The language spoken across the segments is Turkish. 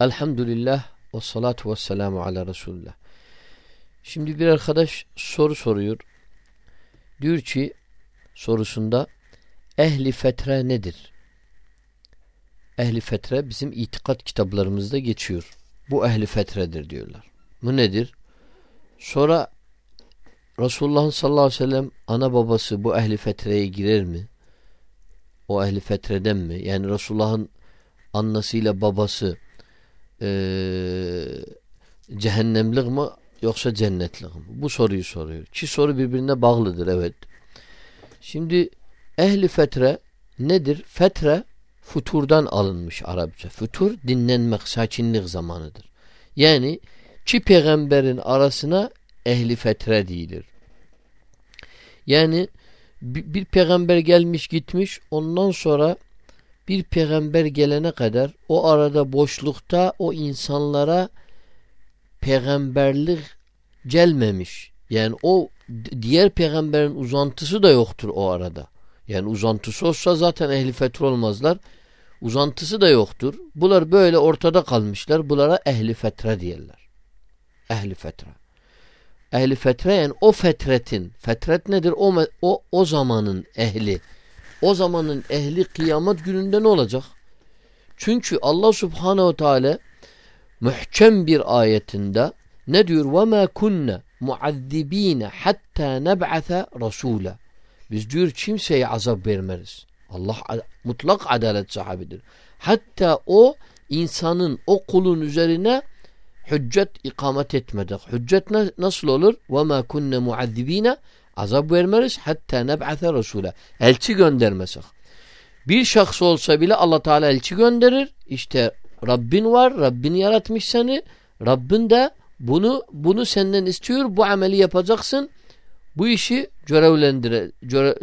Elhamdülillah ve salatu ve selamu ala Resulullah. Şimdi bir arkadaş soru soruyor. Diyor ki sorusunda ehli fetre nedir? Ehli fetre bizim itikat kitaplarımızda geçiyor. Bu ehli fetredir diyorlar. Bu nedir? Sonra Resulullah sallallahu aleyhi ve sellem ana babası bu ehli fetreye girer mi? O ehli fetreden mi? Yani Resulullah'ın annesiyle babası e, cehennemlik mi yoksa cennetlik mi? Bu soruyu soruyor. Ki soru birbirine bağlıdır evet. Şimdi ehli fetre nedir? Fetre futurdan alınmış Arapça. Futur dinlenmek, sakinlik zamanıdır. Yani çi peygamberin arasına ehli fetre değildir. Yani bir, bir peygamber gelmiş gitmiş ondan sonra bir peygamber gelene kadar o arada boşlukta o insanlara peygamberlik gelmemiş. Yani o diğer peygamberin uzantısı da yoktur o arada. Yani uzantısı olsa zaten ehli fetre olmazlar. Uzantısı da yoktur. Bunlar böyle ortada kalmışlar. Bunlara ehli fetre diyorlar. Ehli fetre. Ehli fetre yani o fetretin. Fetret nedir? O, o, o zamanın ehli O zamanın ehli kıyamet gününde ne olacak? Çünkü Allah subhanehu teala muhkem bir ayetinde ne diyor? وَمَا كُنَّ مُعَذِّب۪ينَ حَتَّى نَبْعَثَ رَسُولًا Biz diyor kimseye azap vermeriz. Allah mutlak adalet sahibidir. Hatta o insanın o kulun üzerine hüccet ikamet etmedik. Hüccet nasıl olur? وَمَا كُنَّ مُعَذِّب۪ينَ Azap vermeriz hatta neb'ate Resul'e. Elçi göndermesek. Bir şahs olsa bile Allah Teala elçi gönderir. İşte Rabbin var. Rabbin yaratmış seni. Rabbin de bunu bunu senden istiyor. Bu ameli yapacaksın. Bu işi görevlendire görev,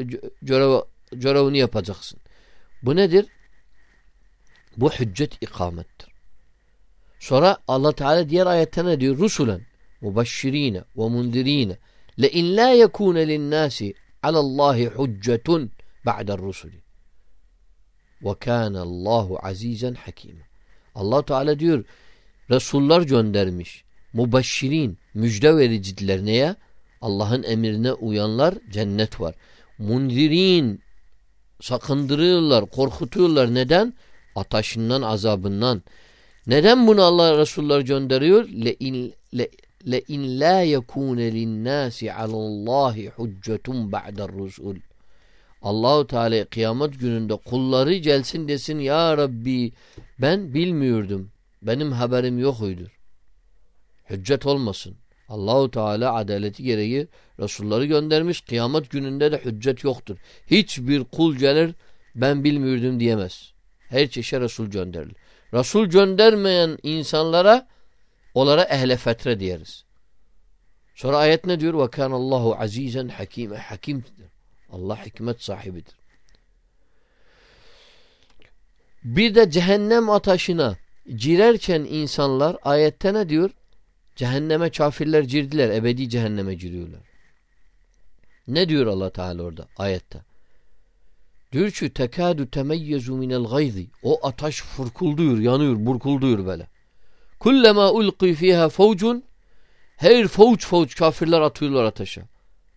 görev, görevini yapacaksın. Bu nedir? Bu hüccet ikamettir. Sonra Allah Teala diğer ayette ne diyor? Rusulen mubaşşirine ve mundirine le in la yekune linnâsi alallahi huccetun ba'der rusuli. Ve kana Allahu azizen hakîme. Allah Teala diyor Resullar göndermiş. Mubeşşirin müjde vericiler neye? Allah'ın emrine uyanlar cennet var. Mundirin sakındırıyorlar, korkutuyorlar. Neden? Ataşından, azabından. Neden bunu Allah Resullar gönderiyor? Le in le, le in la yekune linnâsi alallâhi hüccetun ba'der rusul. Allahu Teala kıyamet gününde kulları gelsin desin ya Rabbi ben bilmiyordum. Benim haberim yokuydur. Hüccet olmasın. Allahu Teala adaleti gereği Resulları göndermiş. Kıyamet gününde de hüccet yoktur. Hiçbir kul gelir ben bilmiyordum diyemez. Her çeşe Resul gönderilir. Resul göndermeyen insanlara onlara ehle fetre diyeriz. Sonra ayet ne diyor? Ve Allahu azizen hakime. Hakimdir. Allah hikmet sahibidir. Bir de cehennem ateşine girerken insanlar ayette ne diyor? Cehenneme kafirler girdiler. Ebedi cehenneme giriyorlar. Ne diyor Allah Teala orada ayette? Diyor ki tekadu temeyyezu minel gayzi. O ateş fırkulduyor, yanıyor, burkulduyor böyle. Kullema ulqi fiha fawcun her fauç fauç kafirler atıyorlar ateşe.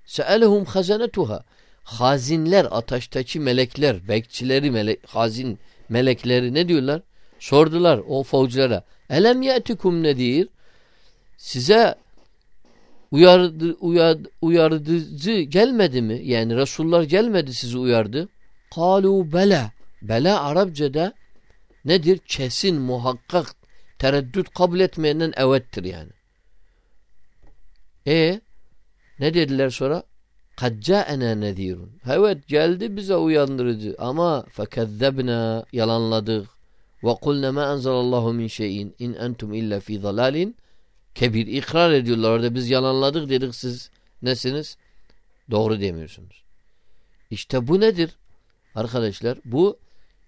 Seelehum hazanetuha. Hazinler ateşteki melekler, bekçileri, melek, hazin melekleri ne diyorlar? Sordular o fauçlara. Elem ye'tikum nedir? Size uyardı, uyardı, uyarıcı gelmedi mi? Yani Resullar gelmedi sizi uyardı. Kalu bela. Bela Arapçada nedir? Kesin, muhakkak, Tereddüt kabul etmeyenden evettir yani. E ne dediler sonra? Kacca ene nedirun. Evet geldi bize uyandırıcı ama fekezzebna yalanladık. Ve kulne ma enzelallahu min şeyin in entum illa fi zalalin kebir. ikrar ediyorlar orada biz yalanladık dedik siz nesiniz? Doğru demiyorsunuz. İşte bu nedir? Arkadaşlar bu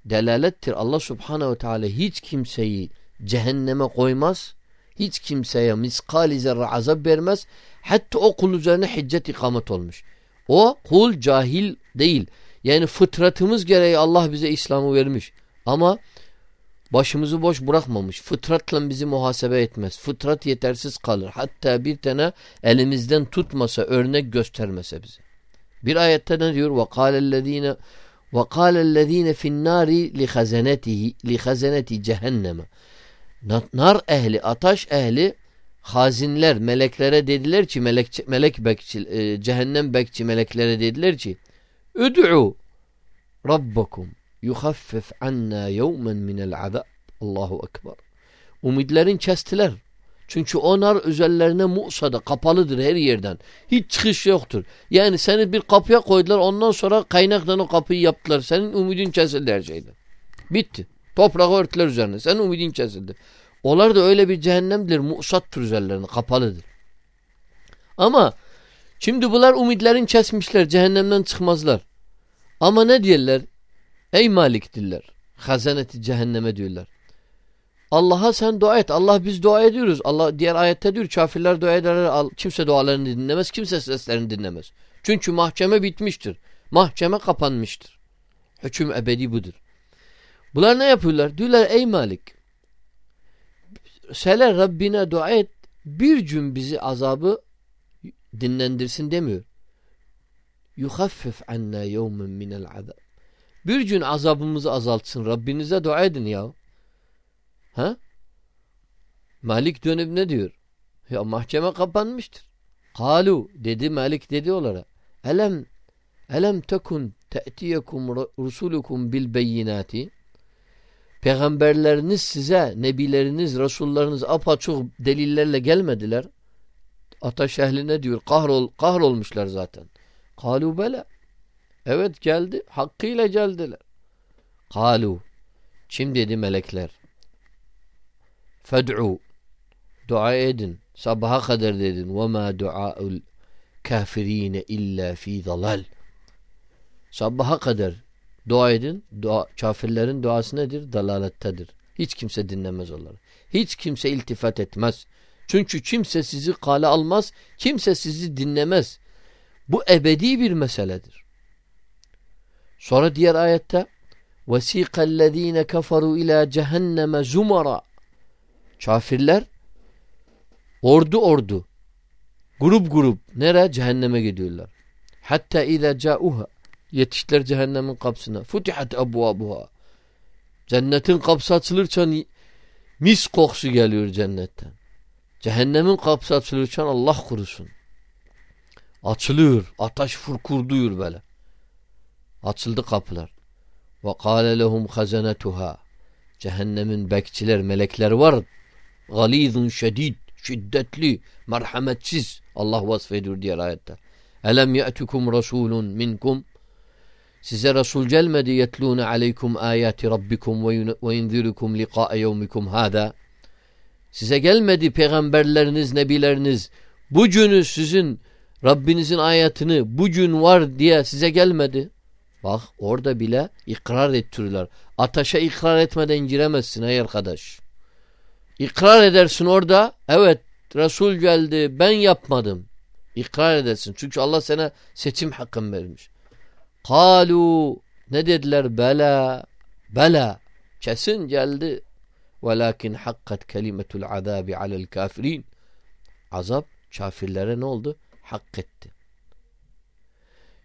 delalettir. Allah subhanehu ve teala hiç kimseyi cehenneme koymaz. Hiç kimseye miskali zerre azap vermez. Hatta o kul üzerine hiccet ikamet olmuş. O kul cahil değil. Yani fıtratımız gereği Allah bize İslam'ı vermiş. Ama Başımızı boş bırakmamış. Fıtratla bizi muhasebe etmez. Fıtrat yetersiz kalır. Hatta bir tane elimizden tutmasa, örnek göstermese bize. Bir ayette ne diyor? وَقَالَ الَّذ۪ينَ وَقَالَ الَّذ۪ينَ فِي النَّارِ لِخَزَنَتِهِ لِخَزَنَةِ cehenneme. Nar ehli, ataş ehli hazinler, meleklere dediler ki melek, melek bekçi, e, cehennem bekçi meleklere dediler ki Üd'u Rabbakum yuhaffif anna yevmen minel azab. Allahu Ekber. Umidlerin kestiler. Çünkü onlar üzerlerine Musa'da kapalıdır her yerden. Hiç çıkış yoktur. Yani seni bir kapıya koydular ondan sonra kaynaktan o kapıyı yaptılar. Senin umudun kesildi her şeyden. Bitti. Toprağı örtüler üzerine. Senin umudun kesildi. Onlar da öyle bir cehennemdir. Musattır üzerlerine. Kapalıdır. Ama şimdi bunlar umidlerin kesmişler. Cehennemden çıkmazlar. Ama ne diyorlar? Ey Malik diller. Hazaneti cehenneme diyorlar. Allah'a sen dua et. Allah biz dua ediyoruz. Allah diğer ayette diyor kafirler dua ederler. Kimse dualarını dinlemez. Kimse seslerini dinlemez. Çünkü mahkeme bitmiştir. Mahkeme kapanmıştır. Hüküm ebedi budur. Bunlar ne yapıyorlar? Diyorlar ey Malik Sele Rabbine dua et bir gün bizi azabı dinlendirsin demiyor. Yuhaffif anna yevmen minel azab. Bir gün azabımızı azaltsın. Rabbinize dua edin ya. Ha? Malik dönüp ne diyor? Ya mahkeme kapanmıştır. Kalu dedi Malik dedi onlara. Elem elem tekun te'tiyekum rusulukum bil beyinati Peygamberleriniz size, nebileriniz, resullarınız apaçuk delillerle gelmediler. Ataş ehline diyor kahrol, kahrolmuşlar zaten. Kalu bela. Evet geldi. Hakkıyla geldiler. Kalu. Kim dedi melekler? Fed'u. Dua edin. Sabaha kadar dedin. Ve ma duaul kafirine illa fi dalal. Sabaha kadar Dua edin. Dua, kafirlerin duası nedir? Dalalettedir. Hiç kimse dinlemez onları. Hiç kimse iltifat etmez. Çünkü kimse sizi kale almaz. Kimse sizi dinlemez. Bu ebedi bir meseledir. Sonra diğer ayette وَسِيقَ الَّذ۪ينَ كَفَرُوا اِلَى جَهَنَّمَ زُمَرًا Kafirler ordu ordu grup grup nereye? Cehenneme gidiyorlar. Hatta اِذَا جَاءُهَا Yetiştiler cehennemin kapısına. Futihat ebvabuha. Cennetin kapısı açılırken mis kokusu geliyor cennetten. Cehennemin kapısı açılırken Allah kurusun. Açılıyor. Ataş furkurduyor böyle. Açıldı kapılar. Ve kâle lehum hazanetuha. Cehennemin bekçiler, melekler var. Galizun şedid, şiddetli, merhametsiz. Allah vasfediyor diğer ayette. Elem ye'tukum rasulun minkum Size Resul gelmedi yetlûne aleykum ayati rabbikum ve yunzirukum liqa'e yevmikum hâdâ. Size gelmedi peygamberleriniz, nebileriniz. Bu günü sizin Rabbinizin ayetini bu gün var diye size gelmedi. Bak orada bile ikrar ettiriyorlar. Ataşa ikrar etmeden giremezsin ey arkadaş. İkrar edersin orada. Evet Resul geldi ben yapmadım. İkrar edersin. Çünkü Allah sana seçim hakkın vermiş. Kalu ne dediler? Bela. Bela. Kesin geldi. Velakin hakkat kelimetul azabi alel kafirin. Azap kafirlere ne oldu? Hak etti.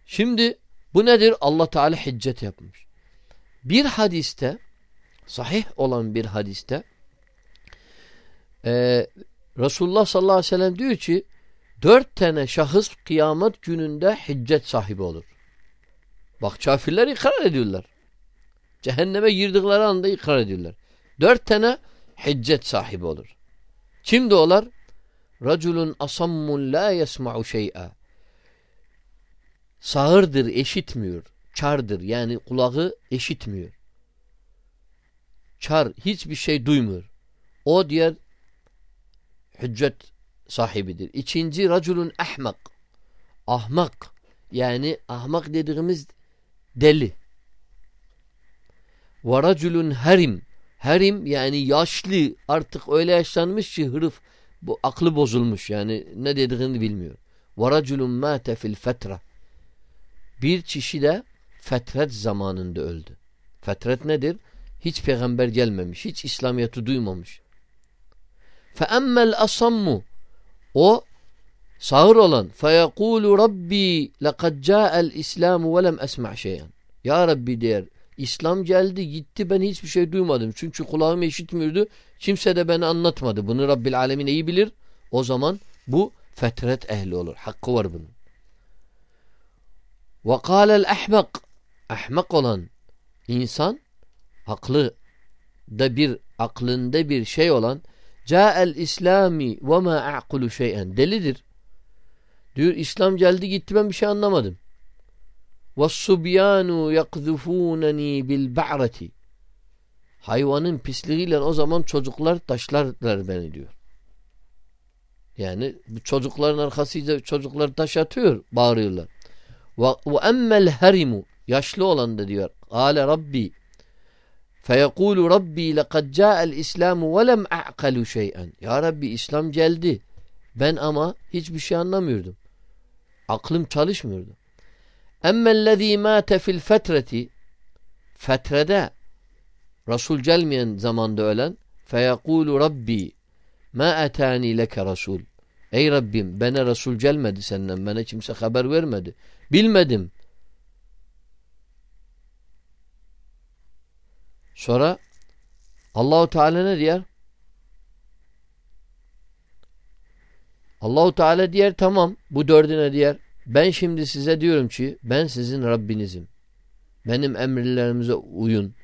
Şimdi bu nedir? Allah Teala hiccet yapmış. Bir hadiste sahih olan bir hadiste e, Resulullah sallallahu aleyhi ve sellem diyor ki dört tane şahıs kıyamet gününde hiccet sahibi olur. Bak kafirler ikrar ediyorlar. Cehenneme girdikleri anda ikrar ediyorlar. Dört tane hiccet sahibi olur. Kimdi olar? Raculun asammun la yesma'u şey'a. Sağırdır, eşitmiyor. Çardır yani kulağı eşitmiyor. Çar, hiçbir şey duymuyor. O diğer hüccet sahibidir. İkinci raculun ahmak. Ahmak. Yani ahmak dediğimiz deli. Ve raculun herim. Herim yani yaşlı artık öyle yaşlanmış ki hırıf bu aklı bozulmuş yani ne dediğini bilmiyor. Ve raculun mâte fil fetre. Bir kişi de fetret zamanında öldü. Fetret nedir? Hiç peygamber gelmemiş, hiç İslamiyet'i duymamış. Fe emmel asammu o Sağır olan feyekulu Rabbi lekad ca'el İslamu ve lem esma' şeyen. Ya Rabbi der İslam geldi gitti ben hiçbir şey duymadım. Çünkü kulağım işitmiyordu. Kimse de beni anlatmadı. Bunu Rabbil Alemin iyi bilir. O zaman bu fetret ehli olur. Hakkı var bunun. Ve kâlel ehmek Ahmak olan insan aklı da bir aklında bir şey olan ca'el İslami ve ma a'kulu şey'en delidir. Diyor İslam geldi gitti ben bir şey anlamadım. وَالصُّبْيَانُ يَقْذُفُونَنِي بِالْبَعْرَةِ Hayvanın pisliğiyle o zaman çocuklar taşlarlar beni diyor. Yani bu çocukların arkasıyla çocuklar taş atıyor, bağırıyorlar. وَاَمَّا الْهَرِمُ Yaşlı olan da diyor. قَالَ رَبِّي فَيَقُولُ رَبِّي لَقَدْ جَاءَ الْإِسْلَامُ وَلَمْ أَعْقَلُ شَيْئًا Ya Rabbi İslam geldi. Ben ama hiçbir şey anlamıyordum. Aklım çalışmıyordu. Emmellezî mâte fil fetreti fetrede Resul gelmeyen zamanda ölen feyekûlu Rabbi ma etâni leke Resul Ey Rabbim bana Resul gelmedi senden bana kimse haber vermedi. Bilmedim. Sonra Allahu Teala ne diyor? Allahu Teala diyor tamam bu dördüne diyor ben şimdi size diyorum ki ben sizin Rabbinizim. Benim emirlerimize uyun.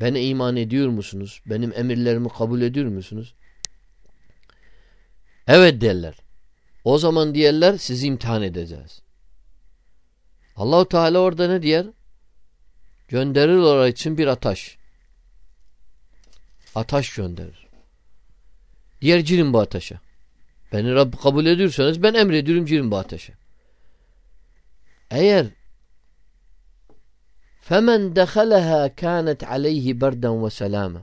Bana iman ediyor musunuz? Benim emirlerimi kabul ediyor musunuz? Evet derler. O zaman diyorlar sizi imtihan edeceğiz. Allahu Teala orada ne diyor? Gönderir oraya için bir ataş. Ataş gönderir. Diğer girin bu ataşa. Beni Rabb kabul ediyorsanız ben emrediyorum girin bu ateşe. Eğer femen dehaleha kânet aleyhi berden ve selâme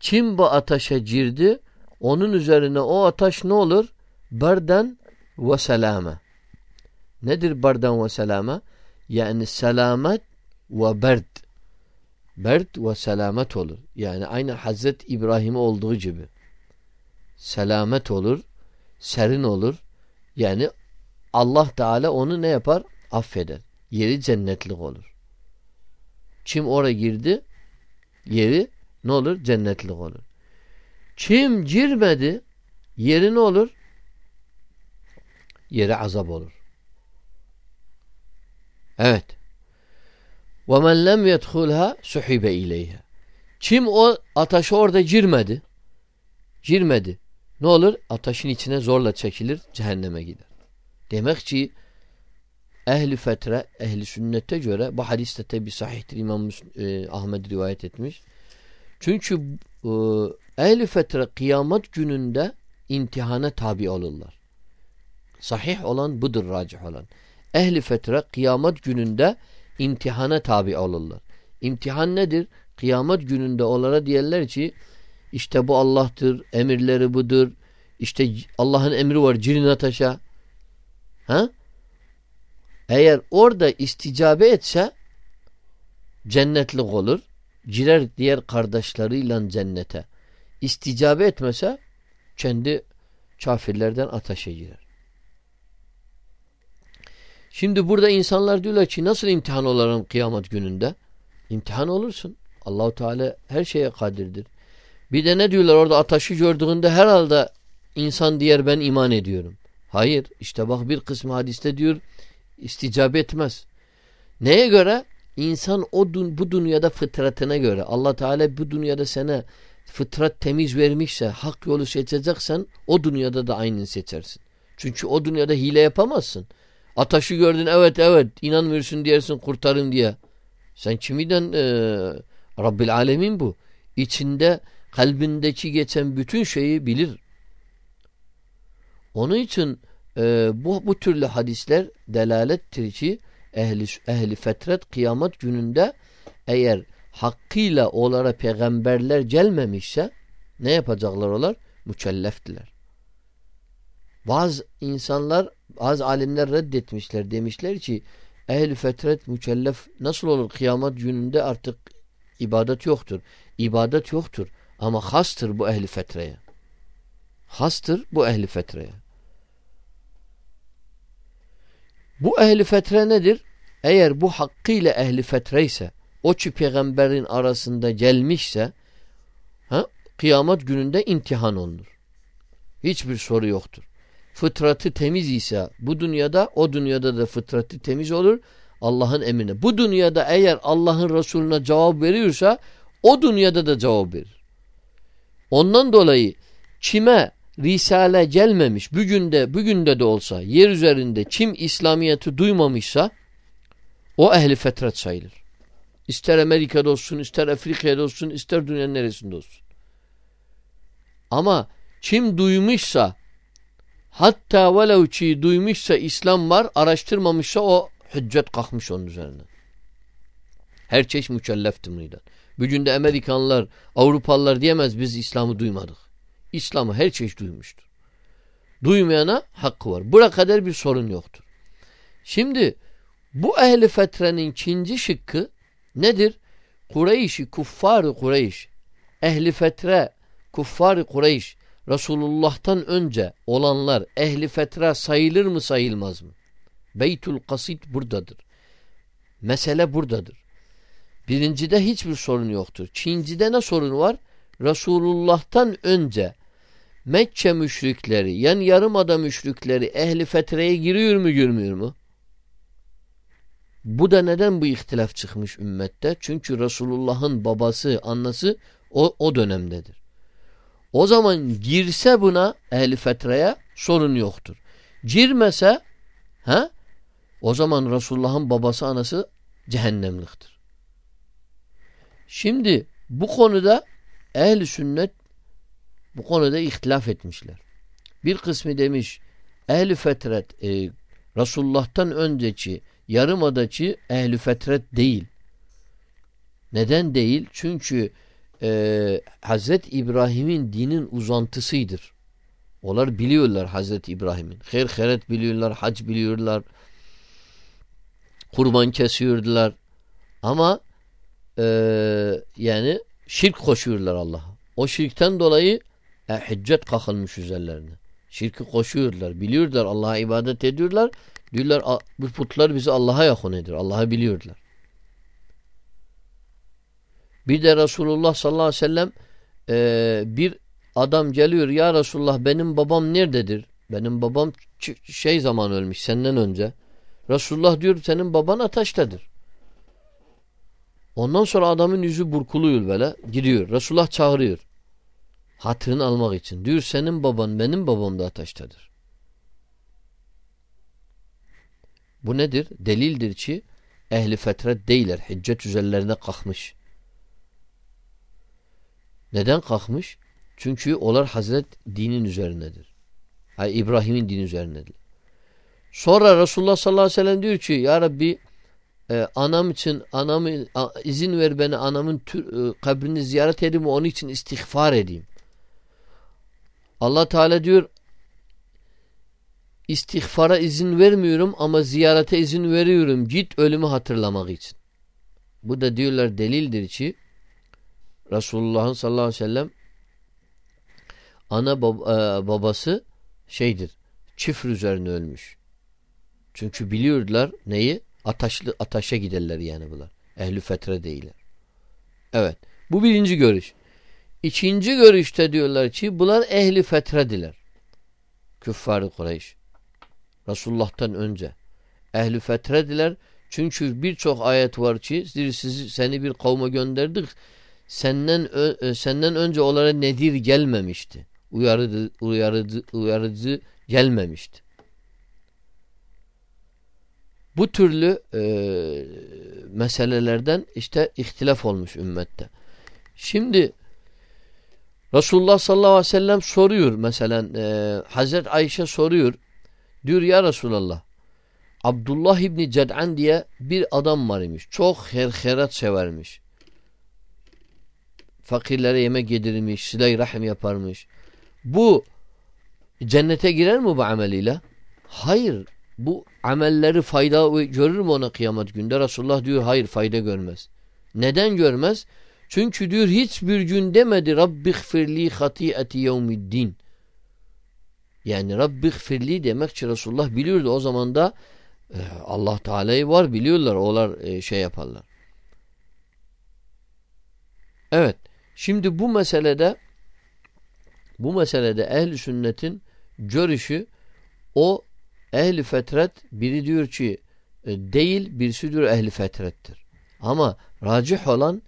kim bu ateşe girdi onun üzerine o ateş ne olur? Berden ve selâme. Nedir berden ve selâme? Yani selamet ve berd. Berd ve selamet olur. Yani aynı Hazret İbrahim olduğu gibi. Selamet olur, serin olur. Yani Allah Teala onu ne yapar? Affeder. Yeri cennetlik olur. Kim oraya girdi? Yeri ne olur? Cennetlik olur. Kim girmedi? Yeri ne olur? Yeri azap olur. Evet. وَمَنْ لَمْ يَدْخُلْهَا سُحِبَ اِلَيْهَا Kim o ateşe orada girmedi, girmedi. Ne olur? Ateşin içine zorla çekilir, cehenneme gider. Demek ki ehli fetre, ehli sünnete göre bu hadiste tabi sahihtir İmam e, Ahmed rivayet etmiş. Çünkü e, ehli fetre kıyamet gününde imtihana tabi olurlar. Sahih olan budur racih olan. Ehli fetre kıyamet gününde imtihana tabi olurlar. İmtihan nedir? Kıyamet gününde onlara diyorlar ki işte bu Allah'tır, emirleri budur. İşte Allah'ın emri var cirin ateşe. Ha? Eğer orada isticabe etse cennetlik olur. Girer diğer kardeşleriyle cennete. İsticabe etmese kendi kafirlerden ateşe girer. Şimdi burada insanlar diyorlar ki nasıl imtihan olalım kıyamet gününde? İmtihan olursun. Allahu Teala her şeye kadirdir. Bir de ne diyorlar orada ateşi gördüğünde herhalde insan diğer ben iman ediyorum. Hayır. işte bak bir kısmı hadiste diyor isticabe etmez. Neye göre? İnsan o dun bu dünyada fıtratına göre. Allah Teala bu dünyada sana fıtrat temiz vermişse hak yolu seçeceksen o dünyada da aynını seçersin. Çünkü o dünyada hile yapamazsın. Ataşı gördün evet evet inanmıyorsun diyersin kurtarın diye. Sen kimiden e, Rabbil Alemin bu. İçinde kalbindeki geçen bütün şeyi bilir. Onun için e, bu, bu türlü hadisler delalettir ki ehli, ehli fetret kıyamet gününde eğer hakkıyla onlara peygamberler gelmemişse ne yapacaklar olar? Mükelleftiler. Bazı insanlar, bazı alimler reddetmişler. Demişler ki ehl-i fetret mükellef nasıl olur kıyamet gününde artık ibadet yoktur. İbadet yoktur ama hastır bu ehli fetreye. Hastır bu ehli fetreye. Bu ehli fetre nedir? Eğer bu hakkıyla ehli fetre ise o ki peygamberin arasında gelmişse ha, kıyamet gününde imtihan olunur. Hiçbir soru yoktur. Fıtratı temiz ise bu dünyada o dünyada da fıtratı temiz olur. Allah'ın emrine. Bu dünyada eğer Allah'ın Resulüne cevap veriyorsa o dünyada da cevap verir. Ondan dolayı kime Risale gelmemiş bugün de bugün de olsa yer üzerinde kim İslamiyet'i duymamışsa o ehli fetret sayılır. İster Amerika'da olsun, ister Afrika'da olsun, ister dünyanın neresinde olsun. Ama kim duymuşsa hatta velev ki duymuşsa İslam var, araştırmamışsa o hüccet kalkmış onun üzerine. Her çeşit mükellefti bundan. Bugün de Amerikanlar, Avrupalılar diyemez biz İslam'ı duymadık. İslam'ı her çeşit duymuştur. Duymayana hakkı var. Bura kadar bir sorun yoktur. Şimdi bu ehli fetrenin ikinci şıkkı nedir? Kureyş'i, kuffar Kureyş, ehli fetre, kuffar Kureyş, Resulullah'tan önce olanlar ehli fetre sayılır mı sayılmaz mı? Beytül Kasid buradadır. Mesele buradadır. Birincide hiçbir sorun yoktur. İkincide ne sorun var? Resulullah'tan önce Mekke müşrikleri yani yarımada müşrikleri ehli fetreye giriyor mu girmiyor mu? Bu da neden bu ihtilaf çıkmış ümmette? Çünkü Resulullah'ın babası, annesi o, o dönemdedir. O zaman girse buna ehli fetreye sorun yoktur. Girmese ha, o zaman Resulullah'ın babası, anası cehennemliktir. Şimdi bu konuda ehli sünnet bu konuda ihtilaf etmişler. Bir kısmı demiş ehli fetret e, Resulullah'tan önceki yarımadaki ehli fetret değil. Neden değil? Çünkü e, Hazret İbrahim'in dinin uzantısıdır. Onlar biliyorlar Hazreti İbrahim'in. Hayır heret biliyorlar, hac biliyorlar. Kurban kesiyordular. Ama e, yani şirk koşuyorlar Allah'a. O şirkten dolayı e, hüccet kakılmış üzerlerine. Şirki koşuyorlar. Biliyorlar Allah'a ibadet ediyorlar. Diyorlar bu putlar bizi Allah'a yakın edir. Allah'ı biliyorlar. Bir de Resulullah sallallahu aleyhi ve sellem e, bir adam geliyor ya Resulullah benim babam nerededir? Benim babam şey zaman ölmüş senden önce. Resulullah diyor senin baban ateştedir. Ondan sonra adamın yüzü burkuluyor böyle gidiyor. Resulullah çağırıyor. Hatırını almak için. Diyor senin baban benim babam da ateştedir. Bu nedir? Delildir ki ehli fetret değiller. Hiccet üzerlerine kalkmış. Neden kalkmış? Çünkü onlar Hazret dinin üzerindedir. Yani İbrahim'in dini üzerindedir. Sonra Resulullah sallallahu aleyhi ve sellem diyor ki Ya Rabbi e, anam için anamı izin ver beni anamın tür, e, kabrini ziyaret edeyim onun için istiğfar edeyim. Allah Teala diyor istiğfara izin vermiyorum ama ziyarete izin veriyorum. Git ölümü hatırlamak için. Bu da diyorlar delildir ki Resulullah'ın sallallahu aleyhi ve sellem ana bab e, babası şeydir. Çifr üzerine ölmüş. Çünkü biliyorlar neyi? Ataşlı ataşa giderler yani bunlar. Ehli fetre değiller. Evet. Bu birinci görüş. İkinci görüşte diyorlar ki bunlar ehli fetrediler. Küffar-ı Kureyş. Resulullah'tan önce. Ehli fetrediler. Çünkü birçok ayet var ki sizi, seni bir kavme gönderdik. Senden ö, senden önce onlara nedir gelmemişti. Uyarıcı, uyarıcı, uyarıcı gelmemişti. Bu türlü e, meselelerden işte ihtilaf olmuş ümmette. Şimdi Resulullah sallallahu aleyhi ve sellem soruyor mesela e, Hazret Ayşe soruyor. Diyor ya Resulallah Abdullah İbni Ced'an diye bir adam var imiş. Çok herherat severmiş. Fakirlere yemek yedirmiş, silay rahim yaparmış. Bu cennete girer mi bu ameliyle? Hayır. Bu amelleri fayda görür mü ona kıyamet günde? Resulullah diyor hayır fayda görmez. Neden görmez? Çünkü diyor hiçbir gün demedi Rabbi gfirli hati'eti yevmiddin. Yani Rabbi gfirli demek ki Resulullah biliyordu o zaman da e, Allah Teala'yı var biliyorlar. Olar e, şey yaparlar. Evet. Şimdi bu meselede bu meselede ehli sünnetin görüşü o ehli fetret biri diyor ki e, değil birisi diyor ehli fetrettir. Ama racih olan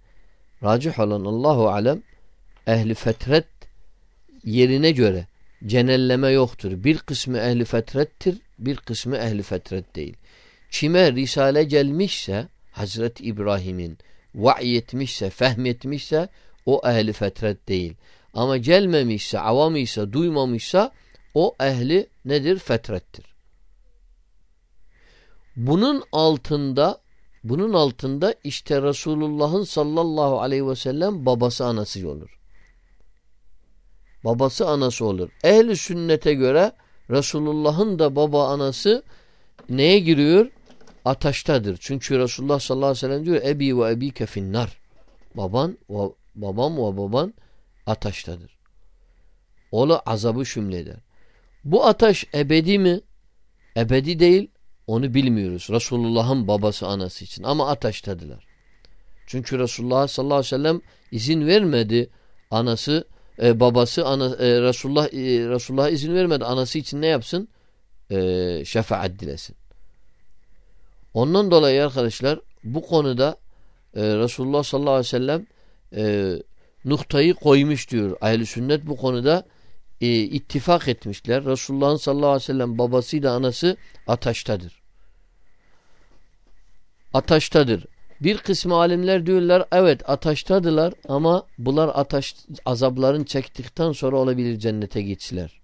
racih olan Allahu alem ehli fetret yerine göre cenelleme yoktur. Bir kısmı ehli fetrettir, bir kısmı ehli fetret değil. Kime risale gelmişse Hazreti İbrahim'in vahyetmişse, fehmetmişse o ehli fetret değil. Ama gelmemişse, avam duymamışsa o ehli nedir? Fetrettir. Bunun altında bunun altında işte Resulullah'ın sallallahu aleyhi ve sellem babası anası olur. Babası anası olur. Ehli sünnete göre Resulullah'ın da baba anası neye giriyor? Ataştadır. Çünkü Resulullah sallallahu aleyhi ve sellem diyor Ebi ve ebi kefinnar. Baban ve babam ve baban ataştadır. Ola azabı şümleder. Bu ataş ebedi mi? Ebedi değil. Onu bilmiyoruz. Resulullah'ın babası anası için. Ama ataştadılar. Çünkü Resulullah sallallahu aleyhi ve sellem izin vermedi. Anası, e, babası ana, e, Resulullah e, Resulullah izin vermedi. Anası için ne yapsın? E, şefaat dilesin. Ondan dolayı arkadaşlar bu konuda e, Resulullah sallallahu aleyhi ve sellem e, noktayı koymuş diyor. Ahl-i sünnet bu konuda e, ittifak etmişler. Resulullah'ın sallallahu aleyhi ve sellem babasıyla anası ataştadır. Ataştadır. Bir kısmı alimler diyorlar evet ataştadılar ama bunlar ataş azapların çektikten sonra olabilir cennete gitsinler.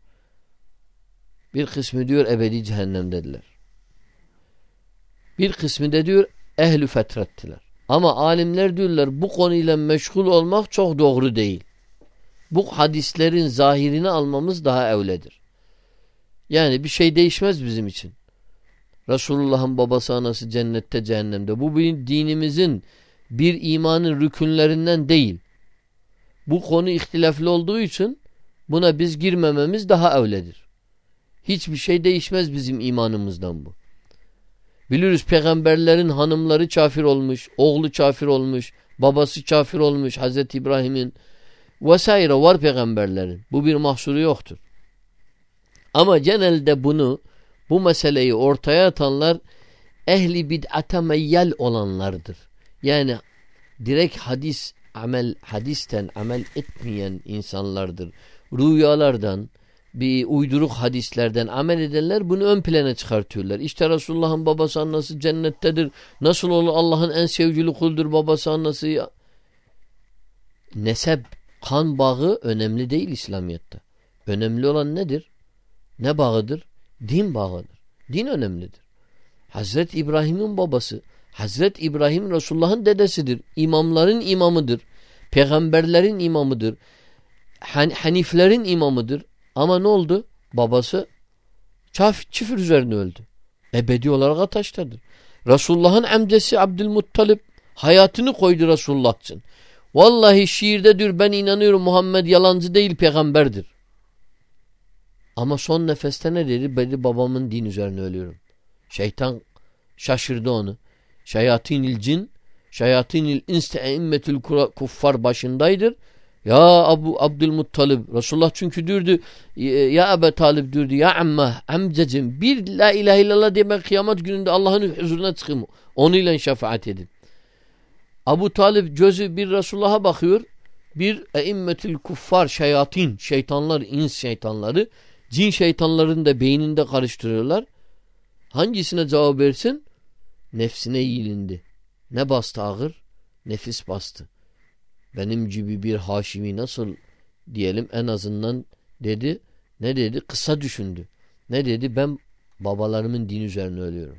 Bir kısmı diyor ebedi cehennemdediler. Bir kısmı da diyor ehlü fetrettiler. Ama alimler diyorlar bu konuyla meşgul olmak çok doğru değil. Bu hadislerin zahirini almamız daha evledir. Yani bir şey değişmez bizim için. Resulullah'ın babası anası cennette cehennemde. Bu bir dinimizin bir imanın rükünlerinden değil. Bu konu ihtilaflı olduğu için buna biz girmememiz daha evledir. Hiçbir şey değişmez bizim imanımızdan bu. Biliyoruz peygamberlerin hanımları kafir olmuş, oğlu kafir olmuş, babası kafir olmuş Hazreti İbrahim'in vesaire var peygamberlerin. Bu bir mahsuru yoktur. Ama genelde bunu bu meseleyi ortaya atanlar ehli bid'ate meyyal olanlardır. Yani direkt hadis amel hadisten amel etmeyen insanlardır. Rüyalardan, bir uyduruk hadislerden amel edenler bunu ön plana çıkartıyorlar. İşte Resulullah'ın babası annesi cennettedir. Nasıl olur Allah'ın en sevgili kuldur babası annesi. Nesep, kan bağı önemli değil İslamiyet'te. Önemli olan nedir? Ne bağıdır? Din bağıdır. Din önemlidir. Hazret İbrahim'in babası, Hazret İbrahim Resulullah'ın dedesidir. İmamların imamıdır. Peygamberlerin imamıdır. Han Haniflerin imamıdır. Ama ne oldu? Babası çaf, çifir üzerine öldü. Ebedi olarak ataştadır. Resulullah'ın amcası Abdülmuttalip hayatını koydu Resulullah için. Vallahi şiirde diyor ben inanıyorum Muhammed yalancı değil peygamberdir. Ama son nefeste ne dedi? Ben babamın din üzerine ölüyorum. Şeytan şaşırdı onu. Şeyatinil cin, şeyatinil inste eimmetül kuffar başındaydır. Ya Abu Abdülmuttalib Resulullah çünkü diyordu ya Ebu Talib diyordu ya amma amcacım bir la ilahe illallah demek kıyamet gününde Allah'ın huzuruna çıkayım. Onunla şefaat edin. Abu Talib gözü bir Resulullah'a bakıyor. Bir eimmetül kuffar şeyatin şeytanlar ins şeytanları cin şeytanlarını da beyninde karıştırıyorlar. Hangisine cevap versin? Nefsine yiyilindi. Ne bastı ağır? Nefis bastı benim gibi bir Haşimi nasıl diyelim en azından dedi. Ne dedi? Kısa düşündü. Ne dedi? Ben babalarımın dini üzerine ölüyorum.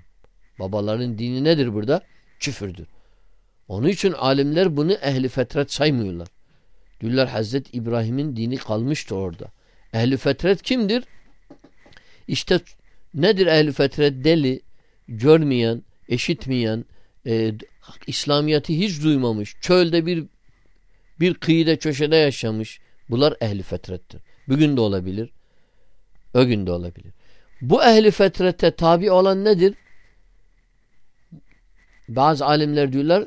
Babaların dini nedir burada? Küfürdür. Onun için alimler bunu ehli fetret saymıyorlar. Diyorlar Hazreti İbrahim'in dini kalmıştı orada. Ehli fetret kimdir? İşte nedir ehli fetret? Deli, görmeyen, eşitmeyen, e, İslamiyet'i hiç duymamış, çölde bir Bir kıyıda köşede yaşamış. Bunlar ehli fetrettir. Bugün de olabilir. O gün de olabilir. Bu ehli fetrete tabi olan nedir? Bazı alimler diyorlar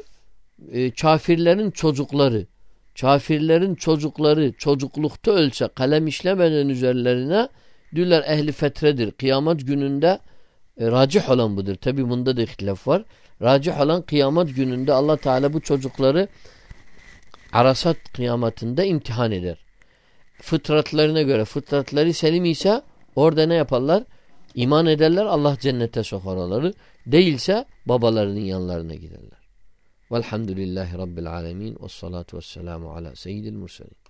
e, kafirlerin çocukları kafirlerin çocukları çocuklukta ölse kalem işlemeden üzerlerine diyorlar ehli fetredir. Kıyamet gününde e, racih olan budur. Tabi bunda da ihtilaf var. Racih olan kıyamet gününde Allah Teala bu çocukları arasat kıyametinde imtihan eder. Fıtratlarına göre fıtratları selim ise orada ne yaparlar? İman ederler Allah cennete sokar onları. Değilse babalarının yanlarına giderler. Velhamdülillahi Rabbil alemin. Ve salatu vesselamu ala seyyidil murselin.